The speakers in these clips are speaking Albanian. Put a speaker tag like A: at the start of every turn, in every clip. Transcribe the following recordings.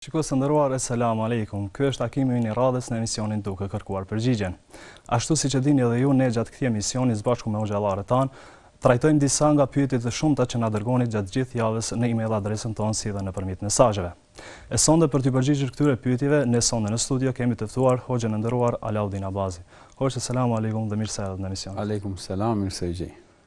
A: Shikues të nderuar, Esselamu Alejkum. Ky është takimi ynë i radhës në emisionin Duke kërkuar përgjigjen. Ashtu siç e dini edhe ju, ne gjatë këtij emisioni së bashku me hoxhallarët tanë, trajtojmë disa nga pyetjet e shumta që na dërgoni gjatë gjithë javës në email adresën tonë si dhe nëpërmjet mesazheve. E sonde për t'ju përgjigjur këtyre pyetjeve, ne sonde në studio kemi të ftuar hoxhën e nderuar Alaudin Abazi. Hoxhë, Esselamu Alejkum dhe mirë se erdhët në emision.
B: Alejkum Selam, mirë se gjej.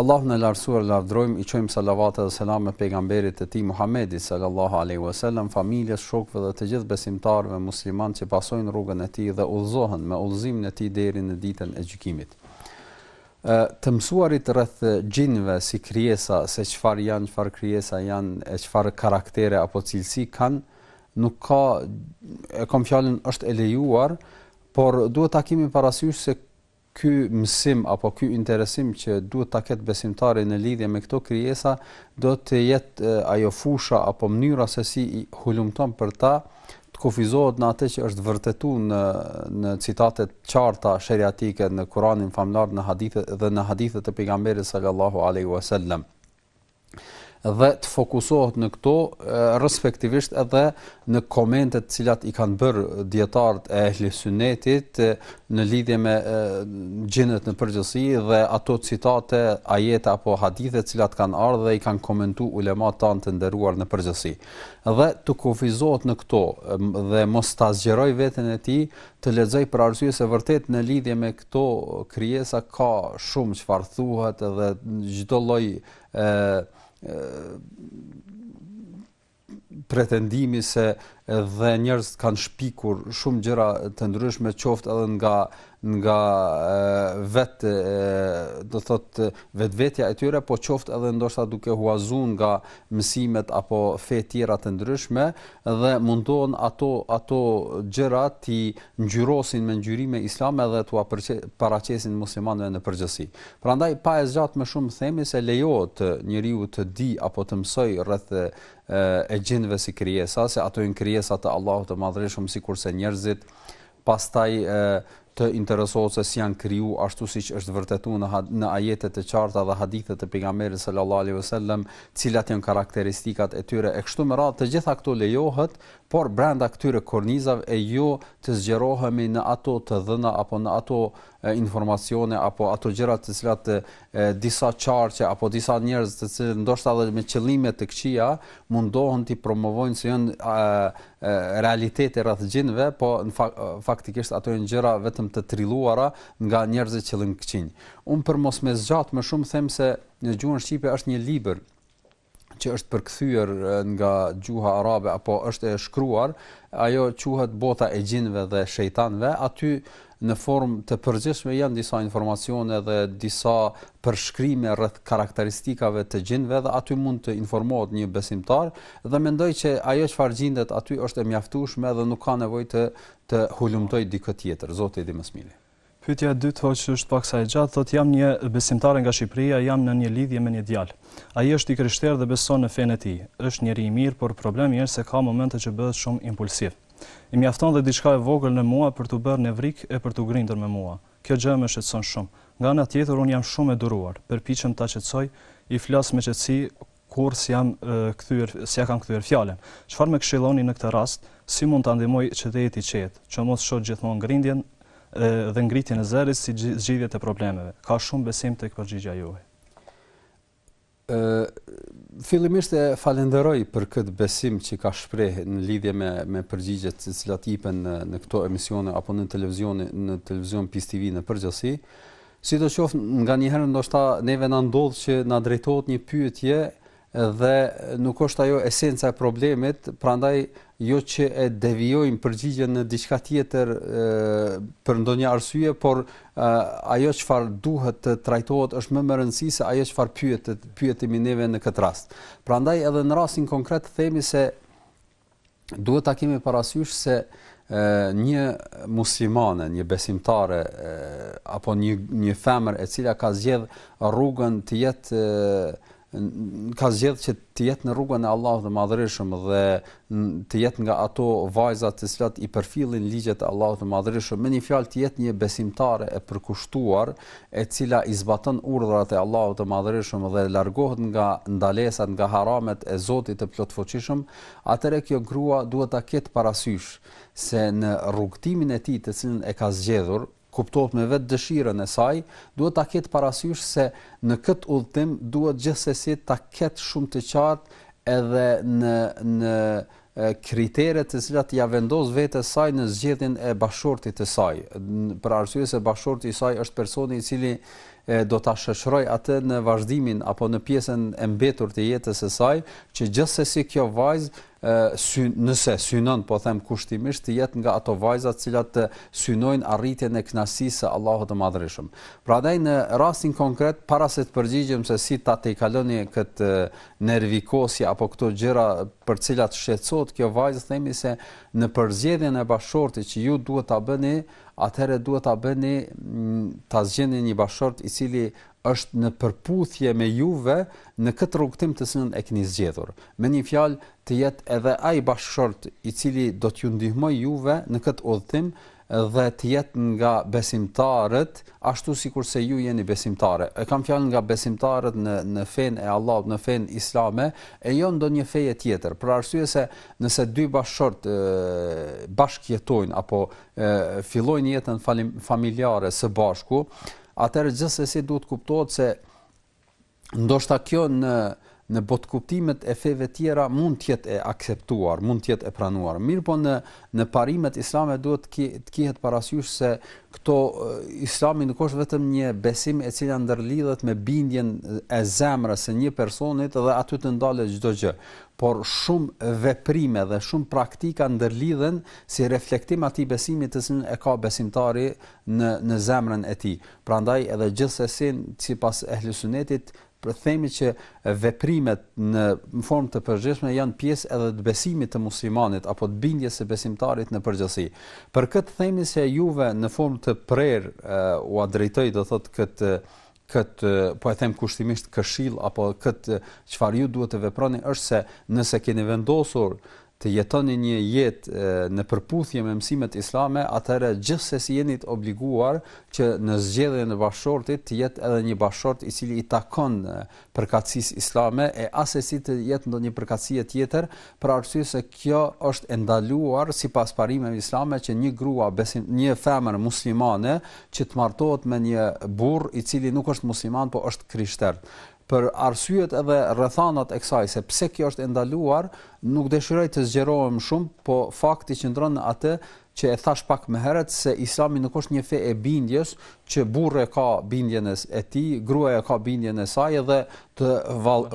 B: Allahun e Lartësuar e lavdërojmë, i çojmë salavate dhe selame Pejgamberit të Tij Muhammedit, sallallahu alejhi ve sellem, familjes, shokëve dhe të gjithë besimtarëve muslimanë që pasojnë rrugën e tij dhe udhëzohen me udhëzimin e tij deri në Ditën e Gjykimit. Të mësuarit rreth xhinëve si krijesa, se çfarë janë, çfarë krijesa janë, e çfarë karaktere apo cilësi kanë, nuk ka e kam fjalën është e lejuar, por duhet ta kemi parasysh se Ky mësim apo ky interesim që duhet ta ketë besimtari në lidhje me këto krijesa duhet të jetë ajo fusha apo mënyra se si i hulumton për ta të kufizohet në atë që është vërtetuar në në citate të qarta sheriatike në Kur'anin famëlartë në hadithe dhe në hadithet e pejgamberit sallallahu alaihi wasallam. dhe të fokusohet në këto respektivisht edhe në komentet të cilat i kanë bërë dijetarët e ehli sunnetit në lidhje me xhinët në përgjithësi dhe ato citate ajete apo hadithe të cilat kanë ardhur dhe i kanë komentuar ulemat tanë të nderuar në përgjithësi dhe të kufizohet në këto dhe mos ta zgjerojë veten e tij të lexojë për arsye se vërtet në lidhje me Këto krijesa ka shumë çfarë thuhet dhe çdo lloj ë pretendimi se edhe njerëzit kanë shpikur shumë gjëra të ndryshme qoftë edhe nga nga vetë do thotë vetvetja e tyre po qoftë edhe ndoshta duke huazuar nga mësimet apo fe tjera të ndryshme dhe mundohen ato ato gjëra t'i ngjyrosin me ngjyrime islame dhe t'ua paraqesin muslimanëve në përgjithësi. Prandaj pa e zgjat më shumë themi se lejohet njeriu të dijë apo të mësojë rreth xhinëve si krijesa, se ato janë krijesa të Allahut të Madhërishëm, sikurse njerëzit pastaj të interesohet se si janë kriju ashtu siç është vërtetuar në në ajete të qarta dhe hadithe të pejgamberit sallallahu alaihi wasallam, cilat janë karakteristikat e tyre e kështu me radhë, të gjitha këto lejohet, por brenda këtyre kornizave e jo të zgjerohemi në ato të dhëna apo në ato e, informacione apo ato gjëra të cilat e, disa qarqe apo disa njerëz të cilët ndoshta edhe me qëllime të këqija mundohen t'i promovojnë se janë realiteti rreth xhinëve, po faktikisht ato janë gjëra vetëm të trilluara nga njerëzit qëllimkëqinj. Unë për mos me zgjat më shumë them se në gjuhën shqipe është një libër që është përkthyer nga gjuha arabe apo është e shkruar, ajo quhet Bota e xhinëve dhe shejtanëve, aty Në formë të përgjithshme janë disa informacione dhe disa përshkrime rreth karakteristikave të xhinëve dhe aty mund të informohet një besimtar dhe mendoj që ajo çfarë gjindet aty është e mjaftueshme dhe nuk ka nevojë të hulumtojë dikë tjetër. Zoti i di më së miri.
A: Pyetja e dytë hoxhë është pak sa e gjatë, thotë jam një besimtare nga Shqipëria, jam në një lidhje me një djalë. Ai është i krishterë dhe beson në fenë e tij. Është njeri i mirë, por problemi është se ka momente që bëhet shumë impulsiv. I mjafton dhe diçka e vogël në mua për t'u bërë nevrik e për t'u grindur me mua. Kjo gjë më shqetëson shumë. Nga ana tjetër unë jam shumë e duruar, përpiqem ta qetësoj, i flas me qetësi, kurrë s'jam kthyer, s'ia kam kthyer fjalën. Çfarë më këshilloni në këtë rast, si mund ta ndihmoj që të jetë i qetë, që mos shohë gjithmonë grindjen dhe ngritjen e zërit si zgjidhje të problemeve? Kam shumë besim tek përgjigja juaj.
B: Fillimisht e falenderoj për këtë besim që ka shprehë në lidhje me me përgjigjet të cilat ipen në në këto emisione apo në televizion në televizion Peace TV në përgjithësi. Sidoqoftë, nganjëherë ndoshta neve na ndodh që na drejtohet një pyetje dhe nuk është ajo esenca e problemit, prandaj jo që e devijojmë përgjigjen në diçka tjetër për ndonjë arsye, por ajo çfarë duhet të trajtohet është më me rëndësi se ajo çfarë pyetet, pyetemi neve në këtë rast. Prandaj edhe në rastin konkret themi se duhet ta kemi parasysh se një muslimane, një besimtare apo një një femër e cila ka zgjedh rrugën të jetë ka zgjedh që të jetë në rrugën e Allahut të Madhërishëm dhe të jetë nga ato vajza të cilat i përfillin ligjet e Allahut të Madhërishëm, me një fjalë të jetë një besimtare e përkushtuar, e cila i zbaton urdhrat e Allahut të Madhërishëm dhe largohet nga ndalesat, nga haramet e Zotit të Plotfuqishëm, atëherë kjo grua duhet ta ketë parasysh se në rrugëtimin e tij të cilin e ka zgjedhur, kuptohet me vetë dëshirën e saj, duhet ta ketë parasysh se në këtë udhëtim duhet gjithsesi ta ketë shumë të qartë edhe në në kriteret të cilat ia vendos vetes saj në zgjedhjen e bashkëshortit të saj, për arsye se bashkëshorti i saj është personi i cili do ta shoqërojë atë në vazhdimin apo në pjesën e mbetur të jetës së saj, që gjithsesi kjo vajzë nëse synon, po them kushtimisht, të jetë nga ato vajza të cilat synojnë arritjen e kënaqësisë së Allahut të Madhërishëm. Prandaj në rastin konkret para se të përgjigjem se si ta tejkaloni këtë nervikosje apo këto gjëra për të cilat shqetësohet kjo vajzë, themi se në përzgjedhjen e bashkëshortit që ju duhet ta bëni, atëherë duhet ta bëni ta zgjedhni një bashkëshort i cili është në përputhje me juve në këtë rrugëtim të cilën e keni zgjedhur. Me një fjalë, të jetë edhe ai bashkëshort i cili do t'ju ndihmojë juve në këtë udhëtim dhe të jetë nga besimtarët, ashtu sikurse ju jeni besimtare. E kam fjalën nga besimtarët në në fenë e Allahut, në fenë islame, e jo ndonjë feje tjetër. Për arsye se nëse dy bashkëshort bashkë jetojnë apo e, fillojnë jetën familjare së bashku, atëherë gjithsesi duhet të kuptohet se ndoshta kjo në në botëkuptimet e feve tjera mund të jetë e akceptuar, mund të jetë e pranuar. Mirpo në në parimet islame duhet të të kihet parasysh se këto Islami nuk është vetëm një besim e cila ndërlidhet me bindjen e zemrës së një personit dhe aty të ndalet çdo gjë, por shumë veprime dhe shumë praktika ndërlidhen si reflektim atij besimi të cilin e ka besimtari në në zemrën e tij. Prandaj edhe gjithsesi sipas ehlu sunetit themi që veprimet në formë të përgjithshme janë pjesë edhe të besimit të muslimanit apo të bindjes së besimtarit në përgjithësi. Për këtë themi se juve në formë të prerë ua drejtoj do thotë këtë këtë po e them kushtimisht këshillë apo këtë çfarë ju duhet të veproni është se nëse keni vendosur të jetoni një jetë në përputhje me mësimet islame, atëherë gjithsesi jeni të obliguar që në zgjedhjen e bashkëshortit të jetë edhe një bashkëshort i cili i takon përkatësisë islame e assesi të jetë ndonjë përkatësie tjetër, për arsye se kjo është e ndaluar sipas parimeve islame që një grua besim një femër muslimane që të martohet me një burrë i cili nuk është musliman po është krishter. Për arsyet edhe rrethanat e kësaj se pse kjo është e ndaluar, nuk dëshiroj të zgjerohem shumë, po fakti qëndron në atë që e thashë pak më herët se Islami nuk është një fe e bindjes që burri ka bindjen e tij, gruaja ka bindjen e saj dhe të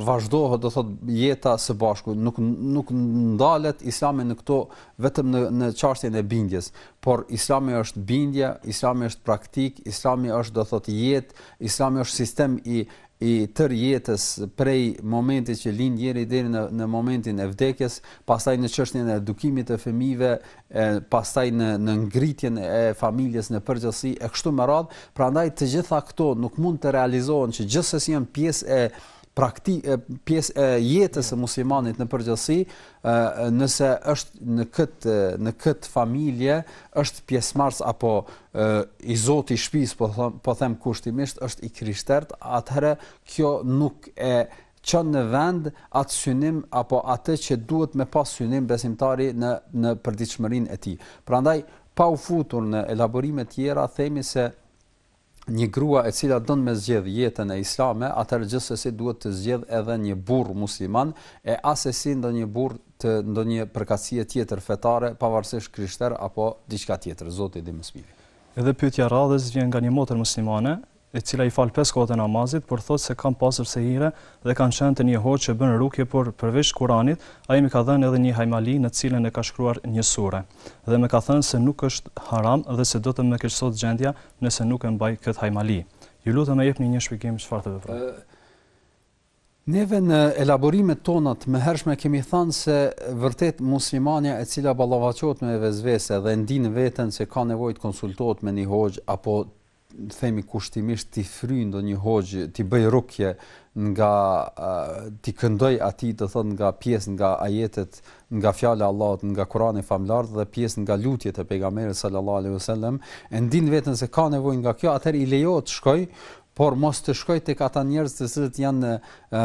B: vazhdohet do thotë jeta së bashku. Nuk nuk ndalet Islami në këto vetëm në në çështjen e bindjes. por Islami është bindje, Islami është praktikë, Islami është do thotë jetë, Islami është sistem i i tërë jetës prej momentit që lind njeri deri në në momentin e vdekjes, pastaj në çështjen e edukimit të fëmijëve, e pastaj në në ngritjen e familjes në përgjithësi e kështu me radhë, prandaj të gjitha këto nuk mund të realizohen që gjithsesi janë pjesë e prakti pjesë e jetës së muslimanit në përgjithësi, ë nëse është në këtë në këtë familje është pjesëmarrës apo ë i zoti i shtëpisë po them po them kushtimisht është i krishtert, atëherë kjo nuk e çon në vend atë synim apo atë që duhet me pas synim besimtari në në përditshmërinë e tij. Prandaj pa u futur në elaborime të tjera themi se një grua e cila don me zgjedh jetën islame, atëherë gjithsesi duhet të zgjedh edhe një burrë musliman e asesi ndonjë burrë të ndonjë përkatësie tjetër fetare, pavarësisht krishter apo diçka tjetër. Zoti e di më së miri.
A: Edhe pyetja e radhës vjen nga një motër muslimane, e cila i fal pesë kohët e namazit, por thotë se kam pasur sehire dhe kam qenë te një hoxhë që bën rukje, por përveç Kuranit, ai ma ka dhënë edhe një hajmali në të cilën e ka shkruar një sure. dhe më ka thënë se nuk është haram dhe se do të më keqësohet gjendja nëse nuk e mbaj këtë hajmali. Ju lutem na jepni një shpjegim çfarë të veproj.
B: Neve në elaborimet tona të mëhershme kemi thënë se vërtet muslimania e cila ballafaqohet me vesvese dhe e ndin veten se ka nevojë të konsultohet me një hoxhë apo themi kushtimisht t'i fryjë ndonjë hoxhë, t'i bëjë rukje nga t'i këndojë atij, do thotë nga pjesë nga ajetet, nga fjala e Allahut, nga Kurani famëlartë dhe pjesë nga lutjet e pejgamberit sallallahu alaihi wasallam, e ndin veten se ka nevojë nga kjo, atëherë i lejohet të shkojë, por mos të shkojë tek ata njerëz të cilët janë ë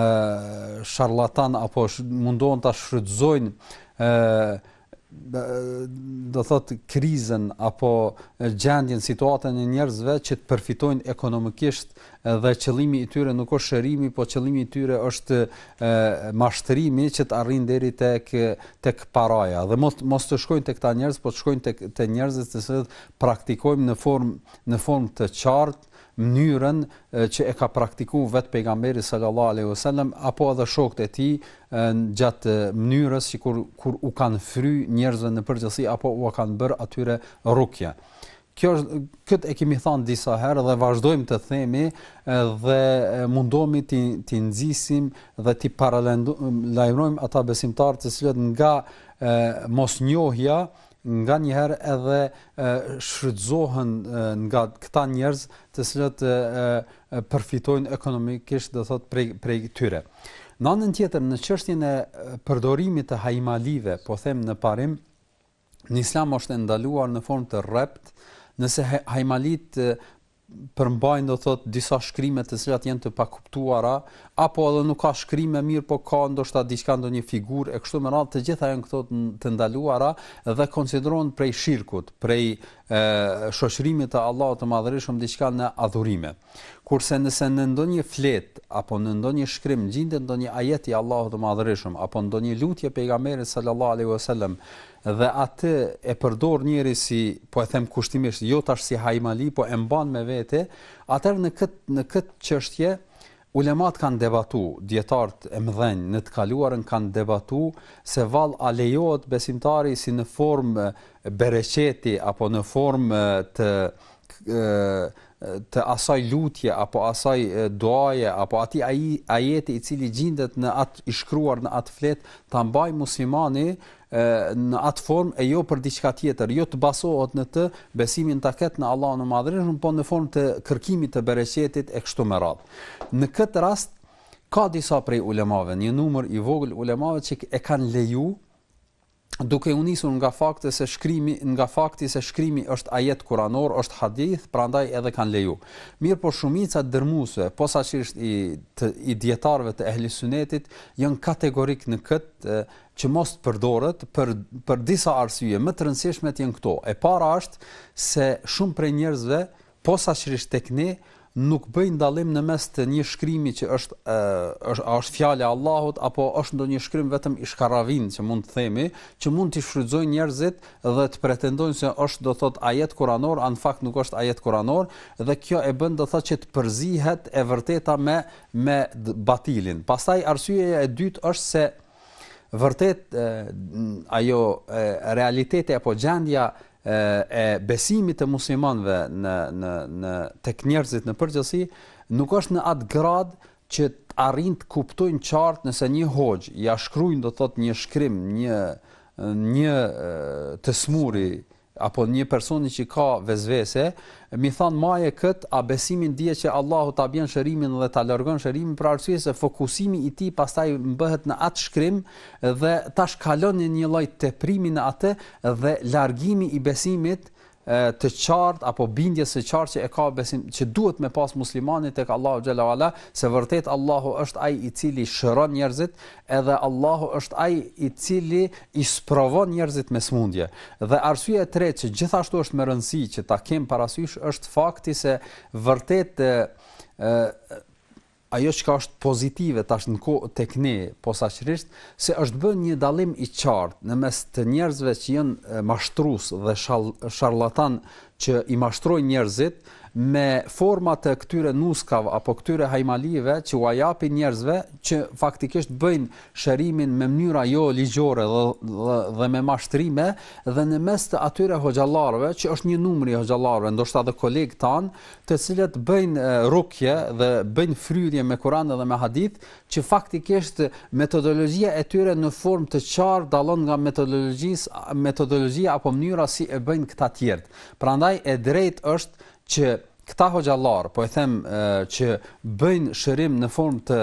B: sharlatan apo mundohen ta shfrytëzojnë ë do thotë krizën apo gjendjen situatën e njerëzve që të përfitojnë ekonomikisht dhe qëllimi i tyre nuk është shërimi, po qëllimi i tyre është e, mashtrimi që të arrijnë deri tek tek paraja dhe mos mos të shkojnë te këta njerëz, po të shkojnë tek te njerëzit të cilët praktikojnë në formë në formë të qartë mënyrën që e ka praktiku vet pejgamberi sallallahu alejhi ve sellem apo edhe shokët e tij gjatë mënyrës sikur kur u kanë fry njerëzve në përgjithësi apo u kanë bërë atyre rukje. Kjo është kët e kemi thënë disa herë dhe vazhdojmë të themi dhe mundohemi t'i t'i nxisim dhe t'i paralajmërojmë ata besimtarë të cilët nga mosnjohja nganjëherë edhe shfrytëzohen nga këta njerëz të cilët përfitojnë ekonomikisht do thotë prej prej tyre. Në anën tjetër në çështjen e përdorimit të hajmalive, po them në parim, në Islam është e ndaluar në formë të rreptë, nëse hajmalitë përmbajnë do thotë disa shkrime të cilat janë të pakuptuara, apo edhe nuk ka shkrime, mirëpo ka ndoshta diçka ndonjë figurë e kështu me radhë, të gjitha janë këto të ndaluara dhe konsiderohen prej shirkut, prej e, shoqërimit të Allahut të Madhërishëm diçka në adhurime. Kurse nëse në ndonjë fletë apo në ndonjë shkrim gjendet ndonjë ajet i Allahut të Madhërishëm apo ndonjë lutje e pejgamberit sallallahu alaihi wasallam Dhe atë e përdor njëri si, po e them kushtimisht, jo tash si hajmali, po e mban me vete, atëherë në këtë në këtë çështje ulematë kanë debatu, dijetarët e mëdhenj në të kaluarën kanë debatu se vallë a lejohet besimtari si në formë bereqeti apo në formë të të asaj lutje apo asaj duaje apo atij ajeti i cili gjindet në atë i shkruar në atë fletë ta mbajë muslimani në atë formë e jo për diçka tjetër, jo të bazohet në të, besimin ta ketë në Allahun e Madhërishëm, por në formë të kërkimit të bereqetit e kështu me radhë. Në këtë rast ka disa prej ulemave, një numër i vogël ulemave që e kanë leju duke u nisur nga fakti se shkrimi nga fakti se shkrimi është ajet kuranor është hadith prandaj edhe kanë leju mirëpo shumica dërmuese posaçërisht i të, i dijetarëve të ehli sunetit janë kategorikë në këtë që mos të përdoret për për disa arsye më të rëndësishmet janë këto e para është se shumë prej njerëzve Posaçërisht tek ne nuk bëjnë dallim në mes të një shkrimi që është është a është fjala e Allahut apo është ndonjë shkrim vetëm një shkarravinë që mund të themi, që mund t'i shfrytëzojnë njerëzit dhe të pretendojnë se është do thotë ajet kuranor, a në fakt nuk është ajet kuranor dhe kjo e bën do thotë që të përzihet e vërteta me me batilin. Pastaj arsyeja e dytë është se Vërtet ajo realiteti apo gjendja e besimit të muslimanëve në në në tek njerëzit në përgjithësi nuk është në atë gradë që të arrijnë të kuptojnë qartë nëse një hoxhë ja shkruan do thotë një shkrim, një një të smuri apo një personi që ka vesvese, me i thanë maje këtë, a besimin dije që Allahu ta bjen shërimin dhe ta largon shërimin për arsye se fokusimi i tij pastaj bëhet në atë shkrim dhe tash kalon në një lloj teprimi në atë dhe largimi i besimit të qartë apo bindjes së qartë që e ka besim që duhet me pas muslimani tek Allahu xhele ue ala se vërtet Allahu është ai i cili shëron njerëzit Edhe Allahu është Ai i Cili i sprovon njerëzit me sëmundje. Dhe arsyeja e tretë që gjithashtu është me rëndësi që ta kemë parasysh është fakti se vërtet ajo çka është pozitive tash në kohë tek ne posaçërisht se është bë një dallim i qartë në mes të njerëzve që janë mashtrues dhe sharlatanë që i mashtrojnë njerëzit me forma të këtyre nuskave apo këtyre hajmalive që ua japin njerëzve që faktikisht bëjnë shërimin me mënyra jo ligjore dhe, dhe, dhe me mashtrime dhe në mes të atyre hoxhallarëve që është një numër i hoxhallarëve ndoshta edhe kolegë tanë të cilët bëjnë rukje dhe bëjnë fryrje me Kur'an dhe me hadithe që faktikisht metodologjia e tyre në formë të qartë dallon nga metodologjisë metodologjia apo mënyra si e bëjnë këta tjertë. Prandaj e drejtë është që këta hoxhallarë, po e them që bëjnë shërim në formë të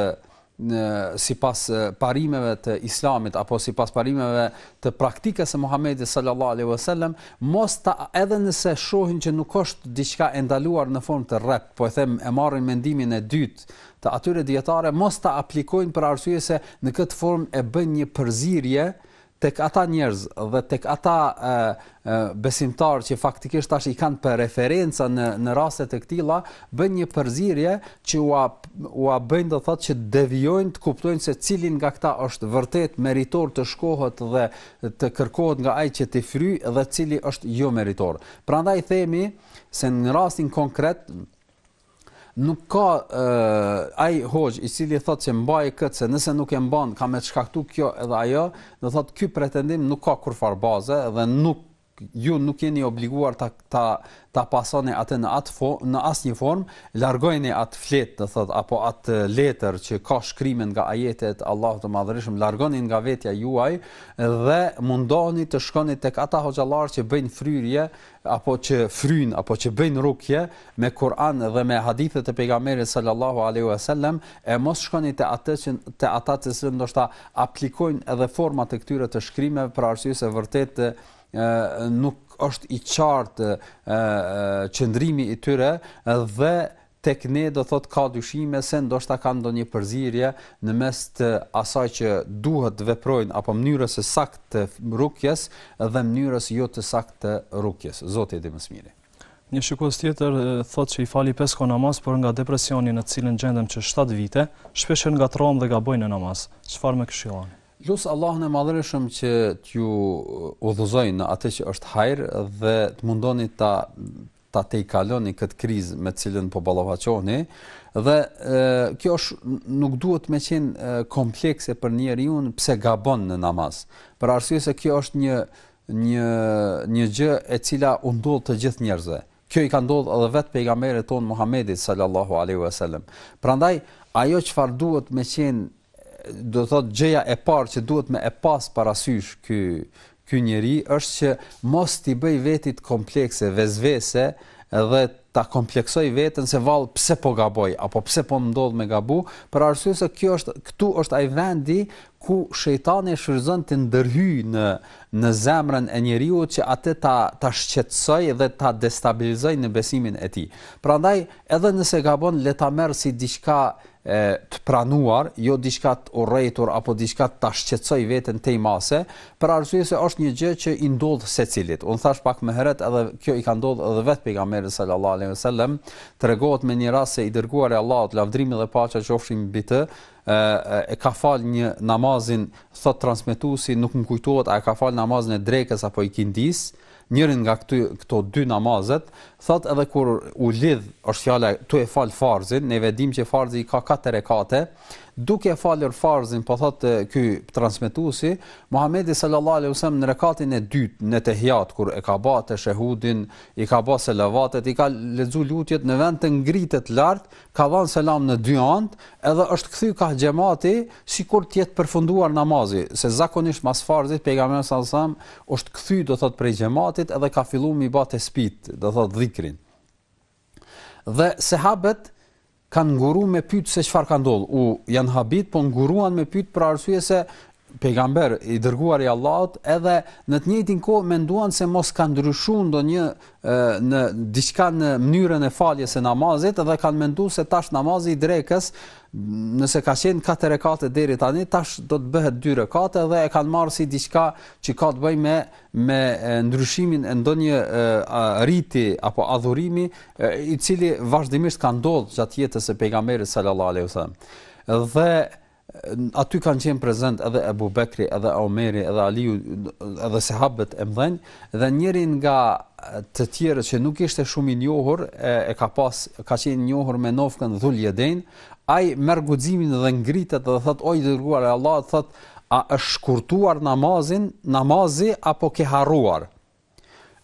B: në sipas parimeve të Islamit apo sipas parimeve të praktikës së Muhamedit sallallahu alaihi wasallam mos ta edhe nëse shohin që nuk është diçka e ndaluar në formë të rreptë po e them e marrin mendimin e dytë të atyre dijetarëve mos ta aplikojnë për arsye se në këtë formë e bëjnë një përzirje tek ata njerëz dhe tek ata e, e, besimtarë që faktikisht tash i kanë për referenca në në raste të këtilla, bëjnë një përzirje që ua ua bëjnë do thotë që devijojnë të kuptojnë se cili nga këta është vërtet meritor të shkohet dhe të kërkohet nga ai që t'i fryjë dhe cili është jo meritor. Prandaj themi se në rastin konkret Nuk ka ë ai hoxhë i cili thotë se mbaje këtë se nëse nuk e mban ka me shkaktu kjo edhe ajo, do thotë ky pretendim nuk ka kurrfarë baze dhe nuk ju nuk jeni obliguar ta ta ta pasoni atë në atë fo, në asnjë formë, largojeni atë fletë, do thotë, apo atë letër që ka shkrime nga ajetet e Allahut të Madhërishëm, largoni nga vetja juaj dhe mundohuni të shkoni tek ata hoxhallarë që bëjnë fryrje apo që fryjnë apo që bëjnë rukje me Kur'an dhe me hadithe të pejgamberit sallallahu alaihi wasallam e mos shkoni te ata që te ata të cilët ndoshta aplikojnë edhe forma të këtyre të shkrimeve për arsye se vërtet nuk është i qartë qëndrimi i tyre dhe Tek ne do thotë ka dyshime se ndoshta ka ndonjë përzierje në mes të asaj që duhet të veprojnë apo mënyrës së saktë të rukjes dhe mënyrës jo të saktë të rukjes. Zoti e di më së miri.
A: Një shikues tjetër thotë se i fali pesë kohë namaz, por nga depresioni në të cilin gjendem që shtatë vite, shpeshherë ngatërrohem dhe gaboj në namaz. Çfarë më këshilloni?
B: Lus Allahun e Madhërishëm që t'ju udhëzojë në atë që është hajër dhe të mundoni ta ta tejkaloni këtë krizë me të cilën po ballafaqoheni dhe kjo është nuk duhet me qenë komplekse për njeriun pse gabon në namaz. Për arsye se kjo është një një një gjë e cila u ndodh të gjithë njerëzve. Kjo i ka ndodhë edhe vetë pejgamberit tonë Muhamedit sallallahu alaihi wasallam. Prandaj ajo çfarë duhet me qenë do të thotë gjëja e parë që duhet me e pas parasysh ky ky njeri është që mos t'i bëj vetit komplekse vesvese dhe ta kompleksoj veten se vallë pse po gaboj apo pse po më ndodh me gabu, për arsye se kjo është këtu është ai vendi ku shejtani e shfrytëzon të ndërhyj në në zemrën e njeriut që atë ta ta shqetësoj dhe ta destabilizoj në besimin e tij. Prandaj edhe nëse gabon le ta merr si diçka e, e të pranuar, jo diçka të urrejtur apo diçka të ta shqetësojë veten tej mase, për arsye se është një gjë që i ndodh secilit. Unë thash pak më herët edhe kjo i ka ndodhur edhe vetë pejgamberit sallallahu alejhi wasallam, tregohet me një rast se i dërguari i Allahut lavdrimi dhe paqja qofshin mbi të, e ka fal një namazin thot transmetuesi nuk më kujtohet a e ka fal namazin e drekës apo ikindisë njërin nga këty këto dy namazet, thotë edhe kur u lidh, është fjala tu e fal farzin, ne e dim që farzi ka katër rekate, duke falur farzin, po thotë ky transmetuesi, Muhamedi sallallahu alaihi wasallam në rekatin e dytë në tehiat kur e ka bë teshehudin, i ka bë selavatet, i ka lexu lutjet në vend të ngritet lart, ka dhanë selam në dy anët, edhe është kthy kah xhemati, sikur të jetë përfunduar namazi, se zakonisht mas farzit pejgamberi sallallahu alajhi wasallam është kthy do thotë prej xhematit edhe ka filluar m'i bë tesbihët, do thotë dhikrin. Dhe sehabët kanë nguru me pyet se çfarë ka ndodhur. U janë habit, po nguruan me pyet për arsye se pejgamber i dërguar i Allahut edhe në të njëjtën kohë menduan se mos ka ndryshuar ndonjë në diçka në mënyrën e faljes së namazit dhe kanë menduar se tash namazi i drekës nëse ka qenë katër rekate deri tani tash do të bëhet dy rekate dhe e kanë marrë si diçka që ka të bëjë me me ndryshimin e ndonjë riti apo adhurimi i cili vazhdimisht ka ndodhur gjatë jetës së pejgamberit sallallahu alaihi wasallam dhe Aty kanë qenë prezent edhe Ebu Bekri, edhe Omeri, edhe Aliu, edhe sehabët e mëdhenj, dhe njëri nga të tjerët që nuk ishte shumë i njohur, e, e ka pas, ka qenë i njohur me nofkën Dhul Jedejn, ai merr guximin dhe ngritet dhe thot, o i dërguar i Allahut, thot, a është shkurtuar namazin, namazi, apo ke harruar?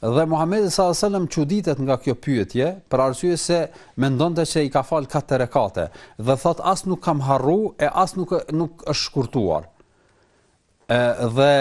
B: Dhe Muhamedi sallallahu alejhi ve sellem çuditet nga kjo pyetje, për arsye se mendonte se i ka fal katër rekate dhe thot as nuk kam harru e as nuk nuk është shkurtuar. E, dhe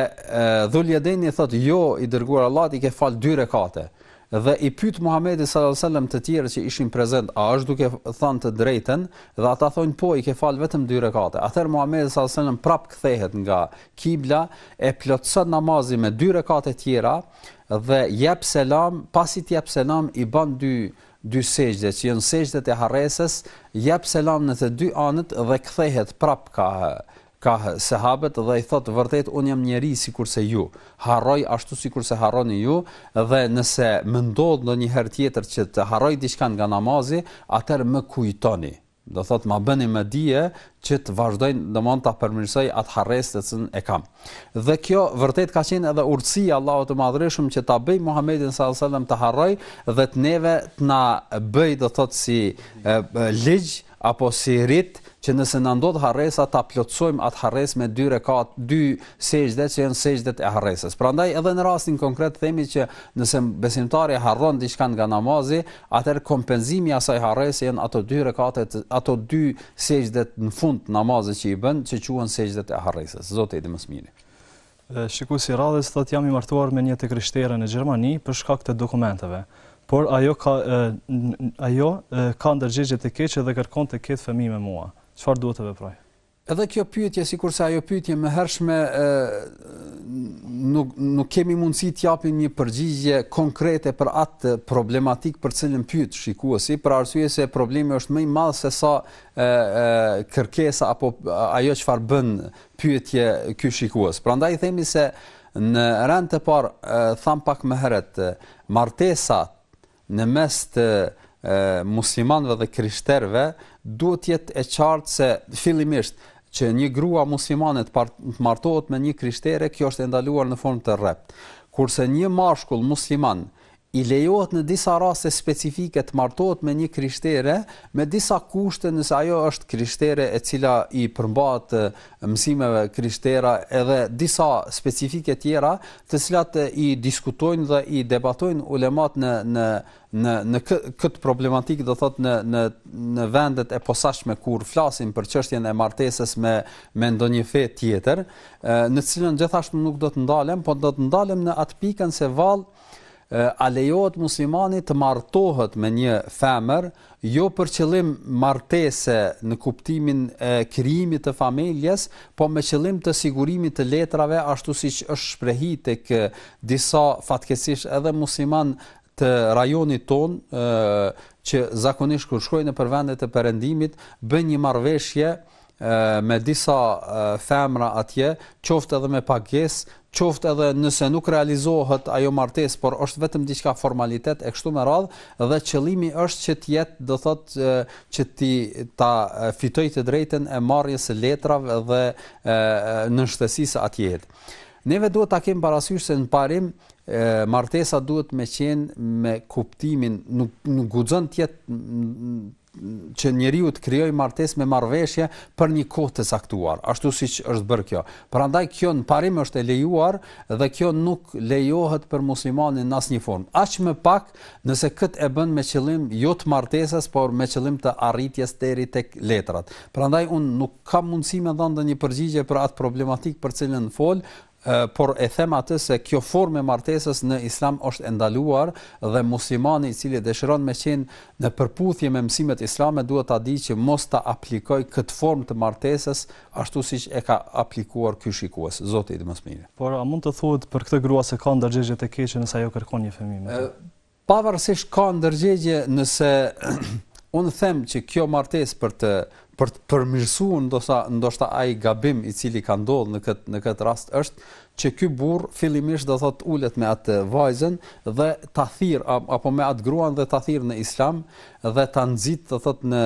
B: Dhul Jedejni thot jo i dërguar i Allahut i ke fal dy rekate. Dhe i pyet Muhamedi sallallahu alejhi ve sellem të tjerë që ishin prezent, a është duke thënë të drejtën? Dhe ata thonë po, i ke fal vetëm dy rekate. Atëherë Muhamedi sallallahu alejhi ve sellem prap kthehet nga kibla e plotëson namazin me dy rekate tjera dhe jep selam, pasi të jep selam i bën dy dy sexhde që janë sexhdet e harresës, jep selam në të dy anët dhe kthehet prap ka ka sahabët dhe i thotë vërtet unë jam njeri sikurse ju, harroj ashtu sikurse harroni ju dhe nëse më ndodh ndonjëherë tjetër që të harroj diçka nga namazi, atëherë më kujtoni. Do thotë ma bëni me dije që të vazhdojnë, domethënë ta përmirësoj atë harresë të cilën e kam. Dhe kjo vërtet ka qenë edhe urtësi e Allahut të Madhërishëm që ta bëjë Muhamedin sallallahu alajhi wasallam të harrojë dhe të neve të na bëjë do thotë si ligj apo si rit që nëse na ndodh harresa ta plotësojmë atë harresë me dy rekat, dy sexhde që janë sexhdet e harresës. Prandaj edhe në rastin konkret themi që nëse besimtari harron diçka nga namazi, atëherë kompenzimi i asaj harrese janë ato dy rekate, ato dy sexhdet në fund të namazit që i bën, që quhen sexhdet e harresës. Zoti e di më së miri.
A: Shikuesi i radhës thotë jam i martuar me një të krishterë në Gjermani për shkak të dokumenteve. Por ajo ka e, ajo e, ka ndërgjegje të keqe dhe kërkon të ketë fëmijë me mua. Çfarë duhet të veproj?
B: Edhe kjo pyetje sikurse ajo pyetje më hershme ë nuk nuk kemi mundësi të japim një përgjigje konkrete për atë problematikë për cilën pyet shikuesi, për arsye se problemi është më i madh se sa ë kërkesa apo ajo çfarë bën pyetje ky shikues. Prandaj i themi se në rend të parë thamë pak më herët, martesat në mes të muslimanëve dhe krishterëve duhet të jetë e qartë se fillimisht që një grua muslimane të martohet me një krishtere, kjo është e ndaluar në formë të rreptë. Kurse një mashkull musliman i lejohet në disa raste specifike të martohet me një krishtere me disa kushte nëse ajo është krishtere e cila i përmbahet mësimeve krishtera edhe disa specifike tjera të cilat i diskutojnë dhe i debatojnë ulemat në në në në këtë problematikë do thotë në në në vendet e posaçme kur flasin për çështjen e martesës me me ndonjë fe tjetër, në cilën gjithashtu nuk do të ndalem, por do të ndalem në atë pikën se vallë A lejohet muslimani të martohet me një femër jo për qëllim martese në kuptimin e krijimit të familjes, po me qëllim të sigurimit të letrave ashtu siç është shprehi tek disa fatkeqësisht edhe muslimanë të rajonit tonë që zakonisht kur shkojnë nëpër vendet e Perëndimit bëjnë një marrëveshje me disa femra atje, qoftë edhe me pagesë, qoftë edhe nëse nuk realizohet ajo martesë, por është vetëm diçka formalitet e kështu me radhë, dhe qëllimi është që të jetë, do thotë, që ti ta fitojë të drejtën e marrjes së letrave dhe nënshtetësisë atje. Neve duhet ta kemi parasysh se në parim martesa duhet me qenë me kuptimin nuk nuk guxon të jetë që njeriu të krijojë martesë me marrëveshje për një kohë të caktuar, ashtu siç është bërë kjo. Prandaj kjo në parim është e lejuar dhe kjo nuk lejohet për muslimanin në asnjë formë. Aq më pak nëse këtë e bën me qëllim jo të martesës, por me qëllim të arritjes deri tek letrat. Prandaj unë nuk kam mundësi me dhënë ndonjë përgjigje për atë problematikë për të cilën fol, por e them atë se kjo formë e martesës në Islam është e ndaluar dhe muslimani i cili dëshiron me qenë në përputhje me mësimet islame duhet ta dijë që mos ta aplikojë këtë formë të martesës ashtu siç e ka aplikuar ky shikues. Zoti e di më së miri.
A: Por a mund të thuhet për këtë grua se ka ndërgjegje të keqe nëse ajo kërkon një fëmijë me të?
B: Pavarësisht ka ndërgjegje nëse unë them që kjo martesë për të për të përmirësuar ndoshta ndoshta ai gabim i cili ka ndodhur në këtë në këtë rast është që ky burrë fillimisht do thotë ulet me atë vajzën dhe ta thirr apo me atë gruan dhe ta thirr në islam dhe ta nxit do thotë në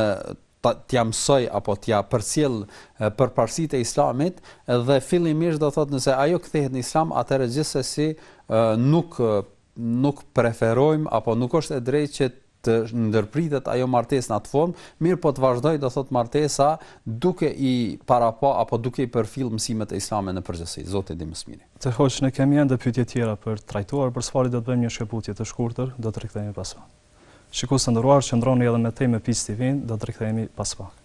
B: t'ia mësojë apo t'ia përcjellë përparësitë e islamit dhe fillimisht do thotë nëse ajo kthehet në islam atëherë gjithsesi nuk nuk preferojmë apo nuk është e drejtë që të ndërpritet ajo martesë në atë formë, mirëpo të vazhdojë do thotë martesa duke i parapo apo duke i përfill mësimet e islame në përgjithësi. Zoti e di më së miri.
A: Hoxhë, ne kemi ende pyetje tjera për të trajtuar, por së pari do të bëjmë një shkëputje të shkurtër, do të rikthehemi pas pak. Shikues të nderuar, qëndroni edhe më tej me Peace TV-n, do të rikthehemi pas pak.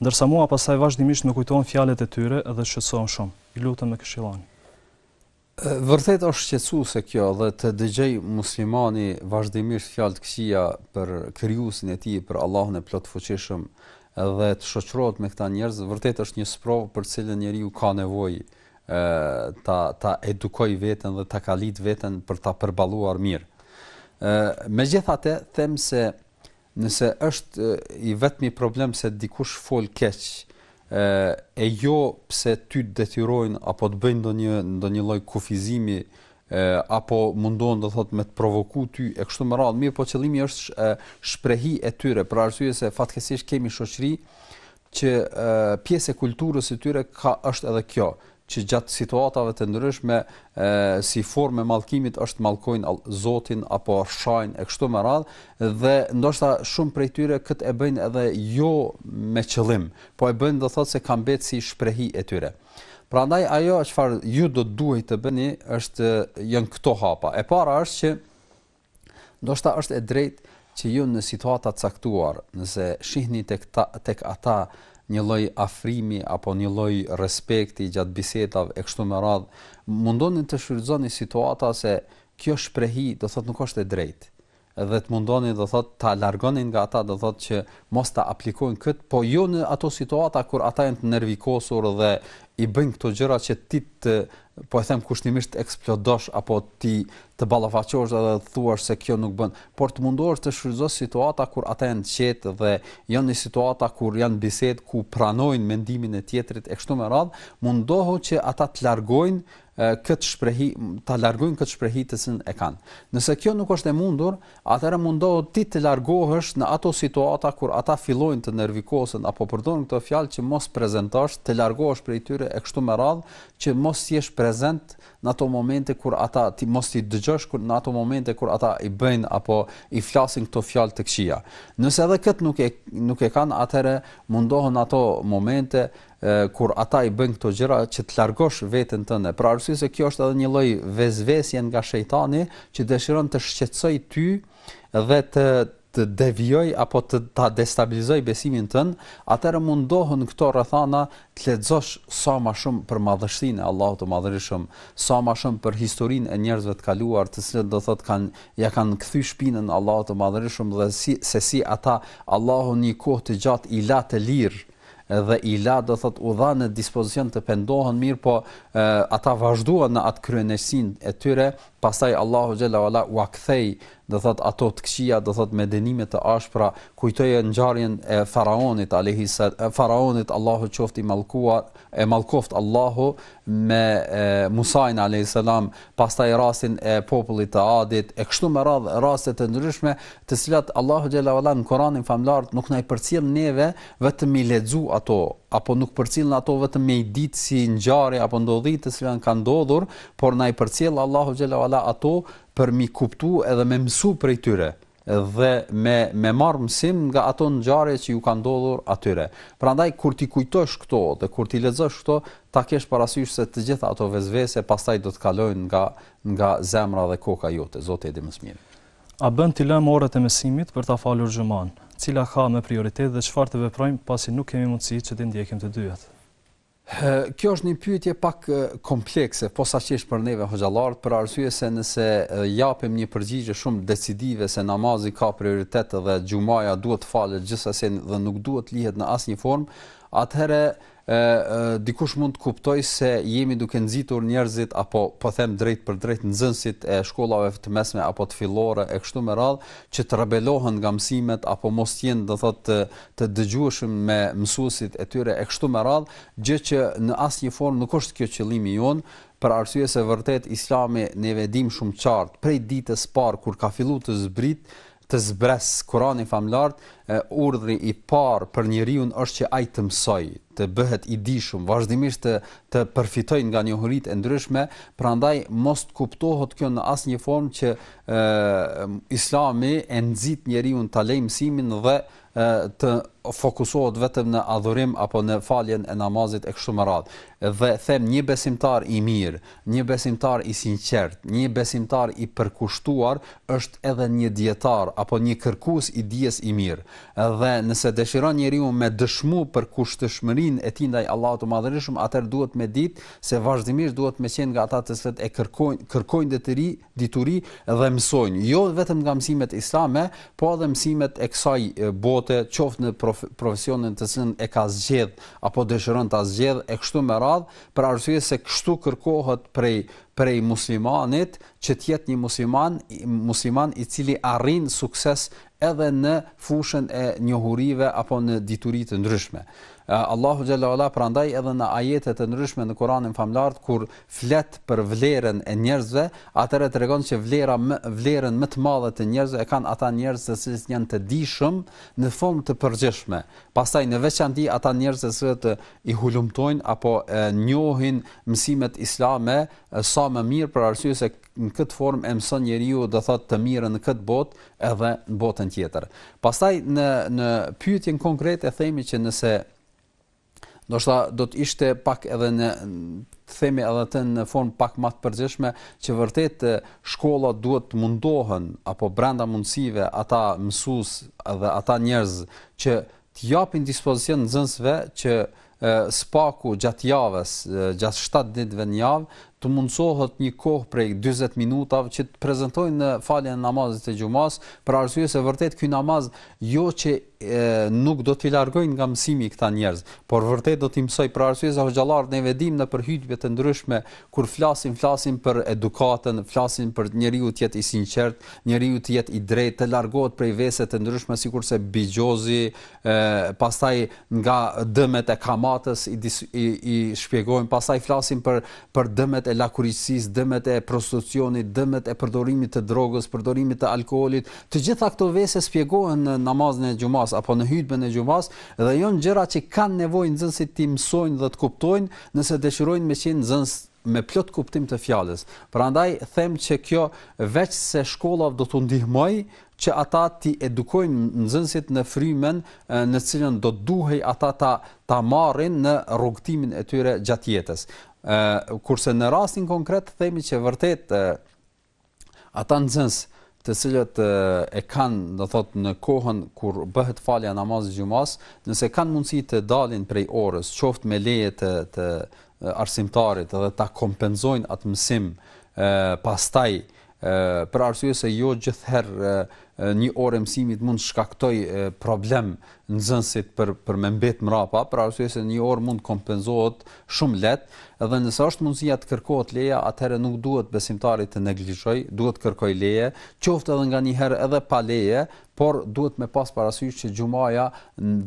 A: Ndërsa mua pastaj vazhdimisht më kujtohen fjalët e tyre dhe shqetësohem shumë. Ju lutem më këshilloni.
B: Vërtet është shqetësuese kjo dhe të dëgjojë muslimani vazhdimisht fjalë të këqija për krijuesin e tij, për Allahun e Plotfuqishëm dhe të shoqërohet me këta njerëz, vërtet është një sprovë për të cilën njeriu ka nevojë ta ta edukojë veten dhe ta kalit veten për ta përballuar mirë. Ë megjithatë them se Nëse është i vetmi problem se dikush fol keq, e jo pse ty të detyrojnë apo të bëjnë ndonjë ndonjë lloj kufizimi apo mundohen do thotë me të provoku ty e kështu me radhë, mirëpo qëllimi është shprehi e tyre, për arsye se fatkeqësisht kemi shoqëri që pjesë e kulturës së tyre ka është edhe kjo që gjatë situatave të ndryshme e, si formë e mallkimit është mallkojnë Zotin apo shajn e kështu me radhë dhe ndoshta shumë prej tyre këtë e bëjnë edhe jo me qëllim, po e bëjnë do thotë se ka mbetë si shprehi e tyre. Prandaj ajo çfarë ju do të duhet të bëni është janë këto hapa. E para është që Ndoshta është e drejtë që ju në situata të caktuar, nëse shihni tek ta, tek ata një lloj afrimi apo një lloj respekti gjatë bisedave e kështu me radhë, mundoni të shfrytëzoni situata se kjo shprehi do thotë nuk është e drejtë dhe të mundoni do thotë ta largoni nga ata do thotë që mos ta aplikojnë kët, po jo në ato situata kur ata janë të nervikosur dhe i bëjnë këto gjëra që ti të po e them kushtimisht eksplodosh apo ti të ballafaqosh edhe të thuash se kjo nuk bën, por të mundohesh të shfrytëzosh situata kur ata janë të qetë dhe janë në situata kur janë bisedë ku pranojnë mendimin e tjetrit e kështu me radh, mundohu që ata të largojnë këtë shprehi, ta largojnë këtë shprehi të cilën e kanë. Nëse kjo nuk është e mundur, atëherë mundohu ti të largohesh në ato situata kur ata fillojnë të nervikosen apo përdorin këto fjalë që mos prezentosh, të largohesh prej tyre e kështu me radhë që mos të jesh prezent në ato momente kur ata ti mos t'i dëgjosh kur në ato momente kur ata i bëjnë apo i flasin këto fjalë të këqija. Nëse edhe këtë nuk e nuk e kanë, atëherë mundohu në ato momente kur ata i bëjnë këto gjëra që të largosh veten tënde. Për arsye se kjo është edhe një lloj vesvesje nga shejtani që dëshiron të shqetësoj ty dhe të të devijoj apo të ta destabilizoj besimin tënd, atëherë mundohu në këto rrethana të lexosh sa më shumë për madhështinë e Allahut të Madhërishëm, sa më shumë për historinë e njerëzve të kaluar, të cilët do thotë kanë ja kanë kthy shpinën Allahut të Madhërishëm dhe si se si ata Allahu një kohë të gjatë i la të lirë dhe i la do thot u dha në dispozicion të pendohen mirpo ata vazhduan në atë kryeneçësinë e tyre pastaj Allahu xhela wala ua kthej do thot ato të këqija do thot me dënime të ashpra kujtoje ngjarjen e faraonit alayhi faraonit Allahu qoftë i mallkuar e mallkoft Allahu me Musain alayhi salam pastaj rastin e popullit të Adit, e kështu me radhë raste të ndryshme, të cilat Allahu xhalla wala në Kur'anin famlart nuk na i përcjell neve vetëm m'i lexu ato, apo nuk përcjellin ato vetëm me i ditë si ngjarje apo ndodhi të cilat kanë ndodhur, por na i përcjell Allahu xhalla wala ato për m'i kuptu edhe me mësu prej tyre. dhe me me marr mësim nga ato ngjarje që ju kanë ndodhur atyre. Prandaj kur t'i kujtosh këto dhe kur t'i lexosh këto, ta kesh parasysh se të gjitha ato vesvese pastaj do të kalojnë nga nga zemra dhe koka jote, Zoti e di më së miri.
A: A bën t'i lëmë orët e mësimit për ta falur xhumanë? Cila ka më prioritet dhe çfarë të veprojmë pasi nuk kemi mundësi që t'i ndjekim të dyjat?
B: Kjo është një pyetje pak komplekse, posaçërisht për neve hoxhallarët, për arsye se nëse japim një përgjigje shumë decidive se namazi ka prioritet dhe xhumaja duhet të falet gjithsesi dhe nuk duhet të lihet në asnjë formë, atëherë dikush mund të kuptojë se jemi duke nxitur njerëzit apo po them drejtpërdrejt nxënësit e shkollave të mesme apo të fillore e kështu me radhë që të rebelohen nga mësimet apo mos të jenë do thotë të dëgjueshëm me mësuesit e tyre e kështu me radhë, gjë që në asnjë formë nuk është kjo qëllimi jonë, për arsye se vërtet Islami ne e dimë shumë qartë, prej ditës së parë kur ka filluar të zbrit, të zbresë Kurani famëlartë, urdhri i parë për njeriun është që ai të mësojë, të bëhet i dijshëm, vazhdimisht të të përfitojë nga njohuritë e ndryshme, prandaj mos të kuptohet kjo në asnjë formë që ë Islami e nxit njeriun ta lejë mësimin dhe të fokusohet vetëm në adhurim apo në faljen e namazit e kështu me radhë. Dhe them një besimtar i mirë, Një besimtar i sinqertë, një besimtar i përkushtuar është edhe një dijetar apo një kërkues i dijes i mirë. Dhe nëse dëshiron njeriu me dëshmu përkushtueshmërinë e tij ndaj Allahut të Madhërishëm atëherë duhet me ditë se vazhdimisht duhet me qenë nga ata të cilët e kërkojnë kërkojnë detëri, dituri dhe mësojnë jo vetëm nga mësimet islame po edhe mësimet e kësaj bote qoftë në profesionin të cilën e ka zgjedh apo dëshiron ta zgjedh e kështu me radhë për arsye se kështu kërkohet prej prej muslimanit që të jetë një musliman musliman i cili arrin sukses edhe në fushën e njohurive apo në dituri të ndryshme. Allahu xhel-le ue ala prandaj edhe në ajete të ndryshme në Kur'anin famëlartë kur flet për vlerën e njerëzve, atëherë tregon se vlera më vlerën më të madhe të njerëzve e kanë ata njerëz të cilët janë të dijshëm në formë të përgjithshme. Pastaj në veçanti ata njerëz të cilët i hulumtojnë apo e njohin mësimet islame sa më mirë për arsye se në këtë formë e mëson njeriu do thotë të mirën në këtë botë edhe në botën tjetër. Pastaj në në pyetjen konkrete themi që nëse ndoshta do të ishte pak edhe në të themi edhe atë në formë pak më të përgjithshme që vërtet shkolla duhet të mundohen apo brenda mundësive ata mësues edhe ata njerëz që të japin dispozicion nxënësve që spaku gjatë javës, gjatë shtatë ditëve në javë, të mundësohët një kohë prej 40 minutave që të prezentojnë në faljen e namazit të xhumas, për arsye se vërtet ky namaz jo që e, nuk do t'i largojë nga mësimi këta njerëz, por vërtet do t'i mësojë për arsye se hoxhallarët ne e dim nëpër hytbe të ndryshme Kur flasin, flasin për edukatën, flasin për njeriu të jetë i sinqertë, njeriu të jetë i drejtë, të largohet prej veseve të ndryshme sikurse bixhozi, ë pastaj nga dëmet e kamatës i dis, i, i shpjegojnë, pastaj flasin për për dëmet e lakuriqësisë, dëmet e prostitucionit, dëmet e përdorimit të drogës, përdorimit të alkoolit. Të gjitha këto vese shpjegohen në namazin e xhumas apo në hutben e xhumas dhe janë gjëra që kanë nevojë nxënësit t'i mësojnë dhe të kuptojnë nëse dëshirojnë me qenë nxënës me plot kuptim të fjalës. Prandaj them që kjo veç se shkolla do t'u ndihmojë që ata t'i edukojnë nxënësit në frymën në të cilën do të duhej ata ta ta marrin në rrugëtimin e tyre gjatë jetës. Ë kurse në rastin konkret themi që vërtet ata nxënës të cilët e, kanë, do thotë në kohën kur bëhet falja e namazit xhumas, nëse kanë mundësi të dalin prej orës, qoftë me leje të të arsimtarit dhe ta kompenzojnë atë mësim e pastaj e, për arsye se jo gjithherë një orë mësimit mund të shkaktojë problem nxënësit për për me mbet mrapa, për arsye se një orë mund të kompenzohet shumë lehtë, dhe nëse është mundësia të kërkohet leja, atëherë nuk duhet besimtari të neglizhojë, duhet të kërkojë leje, qoftë edhe nganjëherë edhe pa leje, por duhet me pas parasysh që xhumaja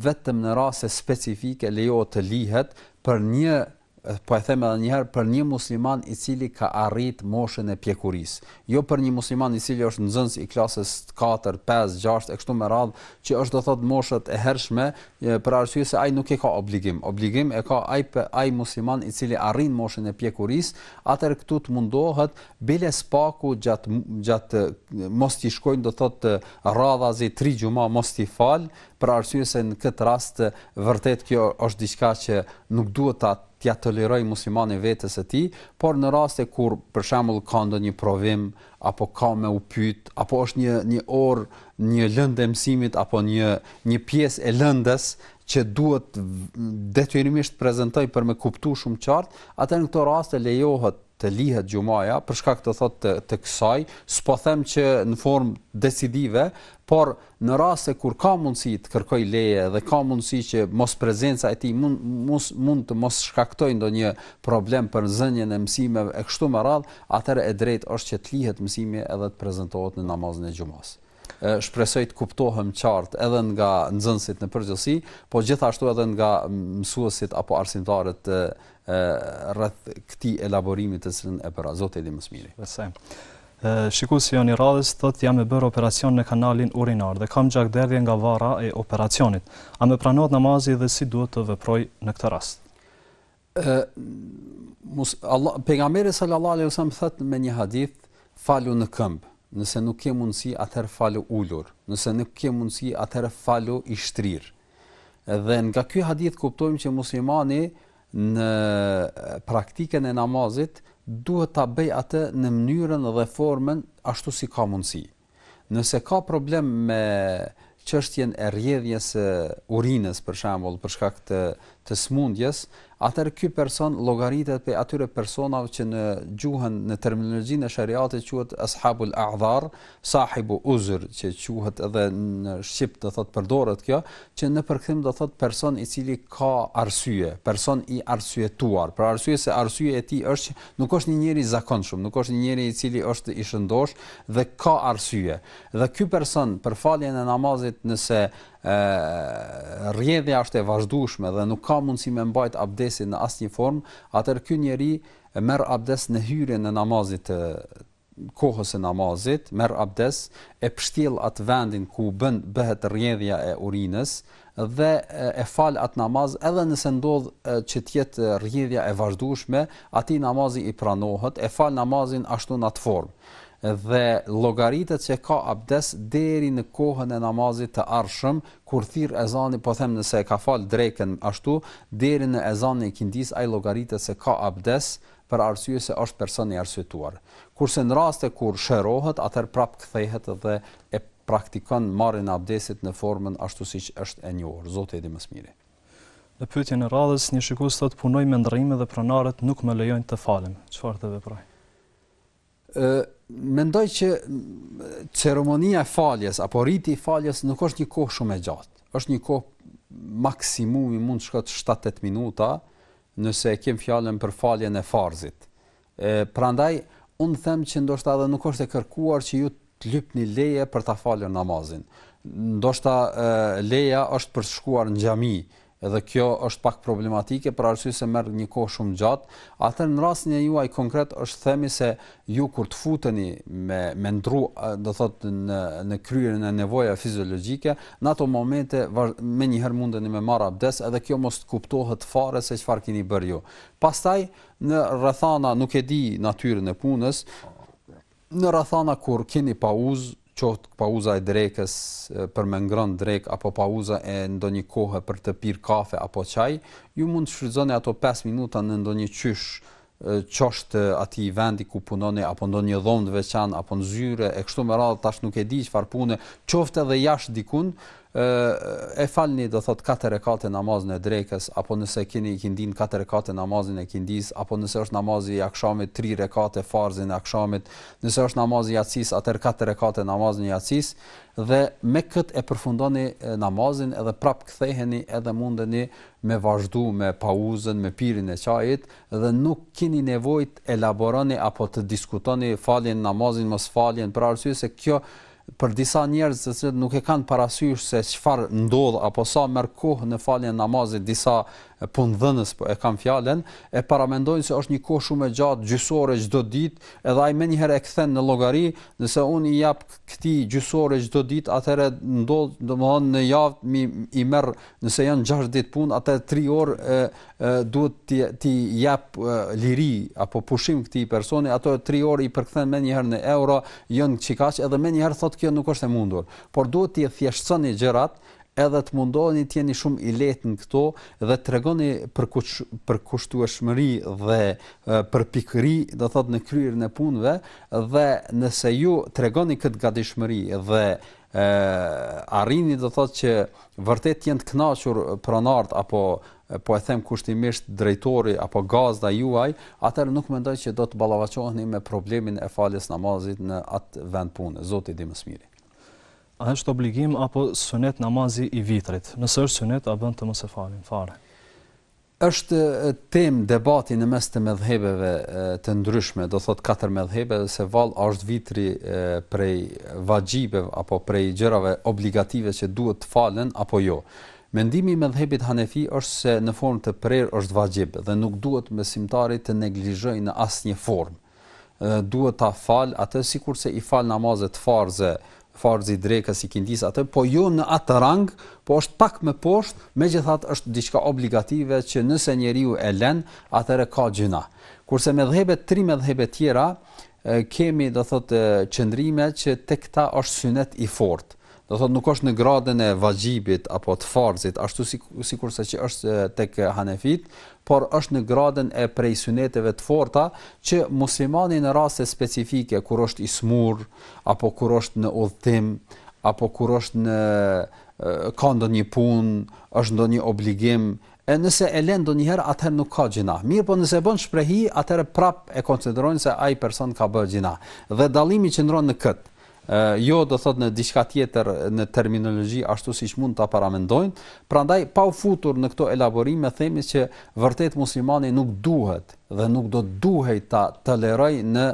B: vetëm në raste specifike lejohet të lihet për një po e them edhe një herë për një musliman i cili ka arrit moshën e pjekurisë, jo për një musliman i cili është nxënës i klasës 4, 5, 6 e kështu me radhë, që është do thotë moshat e hershme, për arsye se ai nuk e ka obligim. Obligim e ka ai ai musliman i cili arrin moshën e pjekurisë, atëherë këtu të mundohet bile spaku gjatë gjatë mos t'i shkojnë do thotë radhazi 3 xhuma mos t'i falë, për arsye se në këtë rast vërtet kjo është diçka që nuk duhet ta t'ia tolerojë muslimani vetes së tij, por në raste kur për shembull ka ndonjë provim apo ka me u pyet, apo është një një orë, një lëndë e mësimit apo një një pjesë e lëndës që duhet detyrimisht prezantojë për me kuptu shumë qartë, atëherë në këto raste lejohet të lihet xhumaja për shkak të thotë të, të kësaj, s'po them që në formë decisive, por në raste kur ka mundësi të kërkojë leje dhe ka mundësi që mosprezenca e tij mund mos mund të mos shkaktojë ndonjë problem për nxënien e mësimeve e kështu me radh, atëherë e drejtë është që të lihet mësimi edhe të prezentohet në namazin e xhumasë. Shpresoj të kuptohem qartë edhe nga nxënësit në përgjithësi, po gjithashtu edhe nga mësuesit apo arsimtarët rreth këtij elaborimi të cilën e bëra. Zoti e di më së miri.
A: Besojmë. Shikuesi jonë i radhës thotë jam e bërë operacion në kanalin urinar dhe kam gjakderdhje nga varra e operacionit. A më pranohet namazi dhe si duhet të veproj në këtë rast?
B: Ë Pejgamberi sallallahu alaihi wasallam thotë në një hadith falu në këmbë. Nëse nuk ke mundësi atëherë falu ulur. Nëse nuk ke mundësi atëherë falu i shtrirë. Dhe nga ky hadith kuptojmë që muslimani në praktikën e namazit duhet ta bëjë atë në mënyrën dhe formën ashtu si ka mundësi. Nëse ka problem me çështjen e rrjedhjes së urinës për shembull për shkak të të sëmundjes, atëherë ky person llogaritet prej atyre personave që në gjuhën në terminologjinë e sheriatit quhet ashabul a'dhar, sahibu uzur, që quhet edhe në shqip do thotë përdoret kjo, që në përkthim do thotë person i cili ka arsye, person i arsyetuar. Për arsye se arsye e tij është që nuk është një njeri i zakonshëm, nuk është një njeri i cili është i shëndoshë dhe ka arsye. Dhe ky person për faljen e namazit nëse E, rrjedhja është e vazhdueshme dhe nuk ka mundësi me mbajt abdesin në asnjë formë, atëherë ky njeri merr abdes në hyrjen e namazit të kohës së namazit, merr abdes, e pështill atë vendin ku bën bëhet rrjedhja e urinës dhe e fal atë namaz edhe nëse ndodh që të jetë rrjedhja e vazhdueshme, atij namazi i pranohet, e fal namazin ashtu në atë formë. dhe llogaritet se ka abdes deri në kohën e namazit të ardhshëm, kur thirr ezani, po them nëse e ka fal drekën ashtu, deri në ezanin e ikindisë ai llogaritet se ka abdes, për arsye se është person i arsyetuar. Kurse në raste kur shërohet, atëherë prapë kthehet dhe e praktikon marrjen e abdesit në formën ashtu siç është e njohur. Zoti e di më së miri.
A: Në pyetjen e radhës, një shikues thotë punoj me ndërrime dhe pronarët nuk më lejojnë të falem. Çfarë të veproj?
B: Ë mendoj që ceremonia e faljes apo riti i faljes nuk është një kohë shumë e gjatë. Është një kohë maksimumi mund të shkojë 7-8 minuta nëse e kem fjalën për faljen e farzit. Ë prandaj unë them që ndoshta edhe nuk është e kërkuar që ju të lypni leje për ta falur namazin. Ndoshta leja është për të shkuar në xhami, Edhe kjo është pak problematike për arsye se merr një kohë shumë të gjatë. Atëherë në rastin e juaj konkret është themi se ju kur të futeni me me ndru, do thotë në në kryerjen e nevojave fiziologjike, në ato momente menjëherë mundeni me marr abdes, edhe kjo mos të kuptohet fare se çfarë keni bërë ju. Pastaj në rrethana, nuk e di natyrën e punës, Në rrethana kur keni pauzë, qoftë pauza e drekës për me ngrënë drekë apo pauza e ndonjë kohe për të pirë kafe apo çaj, ju mund të shfrytëzoni ato pesë minuta në ndonjë qysh, qosh aty vendi ku punoni apo ndonjë dhomë të veçantë apo në zyre e kështu me radhë, tash nuk e di çfarë pune, qoftë edhe jashtë dikund, E, e falni do thot katër rekate namazin e drekës apo nëse e keni ikindin katër rekate namazin e ikindis apo nëse është namazi i akshamit tri rekate farzin e akshamit nëse është namazi i jacis atëherë katër rekate namazin e jacis dhe me kët e përfundoni namazin edhe prap ktheheni edhe mundeni me vazhdu me pauzën me pirjen e çajit dhe nuk keni nevojë të elaboroni apo të diskutoni faljen namazin mos faljen për arsye se kjo Për disa njerëz që nuk e kanë parasysh se çfarë ndodh apo sa merr kohë në faljen e namazit disa punëdhënës po e kam fjalën, e paramendojnë se është një kohë shumë e gjatë, gjysore çdo ditë, edhe ai menjëherë e kthen në llogari, nëse unë i jap këtij gjysore çdo ditë, atëherë ndodh, domethënë në javë m'i merr Nëse janë gjashtë ditë punë, atëherë tri orë e, e, duhet t'i, t'i jap e, liri apo pushim këtij personi, ato tri orë i përkthen menjëherë në euro, janë qikaq, edhe menjëherë thotë kjo nuk është e mundur. Por duhet t'i thjeshtësoni gjërat, edhe të mundoheni të jeni shumë i lehtë në këto dhe tregoni për, kush, përkushtueshmëri dhe e, përpikëri, do thotë në kryerjen e punëve, dhe nëse ju tregoni këtë gatishmëri dhe e arrini do thotë që vërtet të jenë të kënaqur pronarët apo po e them kushtimisht drejtori apo gazda juaj, atëherë nuk mendoj që do të ballafaqoheni me problemin e faljes namazit në atë vend pune. Zoti di më së miri.
A: A është obligim apo synet namazi i vitrit? Nëse është synet, a bën të mos e falim fare?
B: Është temë debati në mes të medhhebeve të ndryshme, do thotë katër medhhebeve se vallë a është vitri prej vaxhibeve apo prej gjërave obligative që duhet të falen apo jo. Mendimi i medhhebit Hanefi është se në formë të prerë është vaxhib dhe nuk duhet besimtari të neglizhojë në asnjë formë. dhe duhet ta falë atë sikurse i fal namazet farze, farzi i drekës, ikindisë atë, po jo në atë rang, po është pak më poshtë, megjithatë është diçka obligative që nëse njeriu e len, atëherë ka gjynah. Kurse medhhebet, tri medhhebet tjera, kemi do thotë qëndrime që te këta është synet i fortë do thotë nuk është në gradën e vaxhibit apo të farzit, ashtu si sikurse që është tek hanefit, por është në gradën e prej suneteve të forta që muslimani në raste specifike kur është i smur apo kur është në udhtim apo kur është në ka ndonjë punë, është ndonjë obligim, e nëse e lën ndonjëherë atëherë nuk ka gjynah. Mirëpo nëse e bën shprehi, atëherë prap e konsiderojnë se ai person ka bërë gjynah. Dhe dallimi qëndron në këtë Jo, do thotë në diçka tjetër në terminologji ashtu siç mund ta paramendojnë. Prandaj pa u futur në këto elaborime themi që vërtet muslimani nuk duhet dhe nuk do të duhej ta tolerojë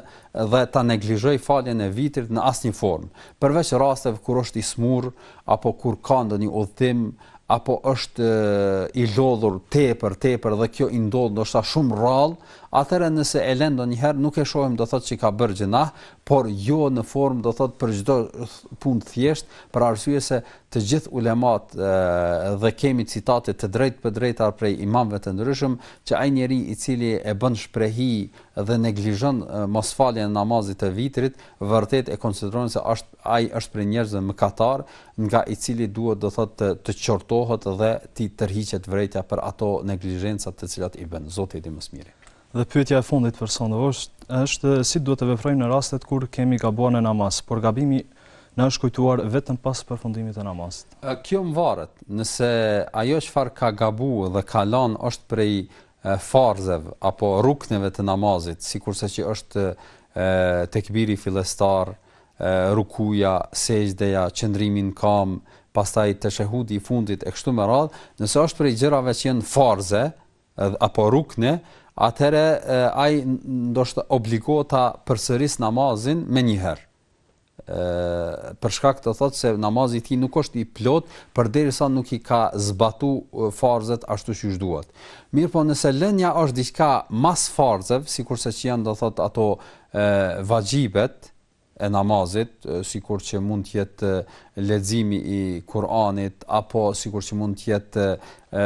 B: dhe ta neglizhojë faljen e vitrit në asnjë formë. Përveç rasteve kur është i smur apo kur ka ndonjë udhtim apo është i lodhur tepër, tepër dhe kjo i ndodh ndoshta shumë rrallë, atëherë nëse e lën ndonjëherë nuk e shohim do thotë se ka bërë gjynah, por jo në formë do thotë për çdo punë të thjeshtë, për arsye se të gjithë ulemat e, dhe kemi citate të drejtpërdrejta prej imamëve të ndryshëm që ai njeri i cili e bën shprehi dhe neglizhon mosfaljen e namazit të vitrit, vërtet e konsideronin se është ai është prej njerëzve mëkatarë, nga i cili duhet do thotë të, të qortohet dhe t'i tërhiqet vërejtja për ato neglizhenca të cilat i bën. Zoti e di më së miri.
A: Dhe pyetja e fundit për sonde është, është si duhet të veprojmë në rastet kur kemi gabuar në namaz, por gabimi na është kujtuar vetëm pas përfundimit të namazit.
B: Kjo mvaret, nëse ajo çfarë ka gabu dhe ka lënë është prej farzev apo rukneve të namazit, sikurse që është tekbiri fillestar, rukuja, sexhdja, qëndrimi në kam, pastaj teshehudi i fundit e kështu me radhë, nëse është prej gjërave që janë farze, apo rukne, atëherë ai ndoshta obligohet ta përsërisë namazin menjëherë. ë për shkak do thotë se namazi i tij nuk është i plotë përderisa nuk i ka zbatu farzet ashtu siç duhet. Mirëpo nëse lënia është diçka mas farzeve, sikurse që janë do thotë ato ë vaxhibet, e namazit, sikur që mund të jetë leximi i Kur'anit apo sikur që mund të jetë ë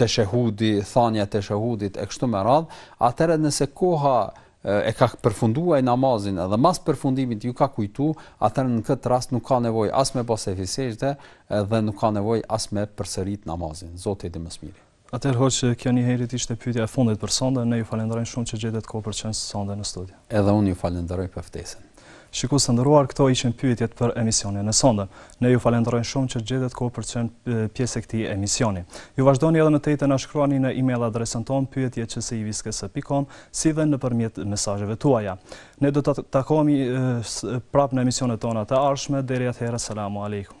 B: teshehudi, thënia e teshehudit e kështu me radhë, atëherë nëse koha e ka përfunduar namazin dhe mas përfundimit iu ka kujtu, atëherë në këtë rast nuk ka nevojë as me ba sehvi sexhde dhe nuk ka nevojë as me përsërit namazin. Zoti e di më së miri.
A: Atëherë hoxhë, kjo njëherit ishte pyetja e fundit për sonde, ne ju falenderojmë shumë që gjetët kohë për t'qenë sonde në studio.
B: Edhe unë ju falenderoj për ftesën.
A: Shikues të nderuar, këto ishin pyetjet për emisionin e sontëm. Ne ju falenderojmë shumë që gjetët kohë për t'qenë pjesë e këtij emisioni. Ju vazhdoni edhe më tej të na shkruani në email adresën tonë pyetje@iviskes.com, si dhe nëpërmjet mesazheve tuaja. Ne do të takohemi prapë në emisionet tona të ardhshme, deri atëherë selamu alejkum.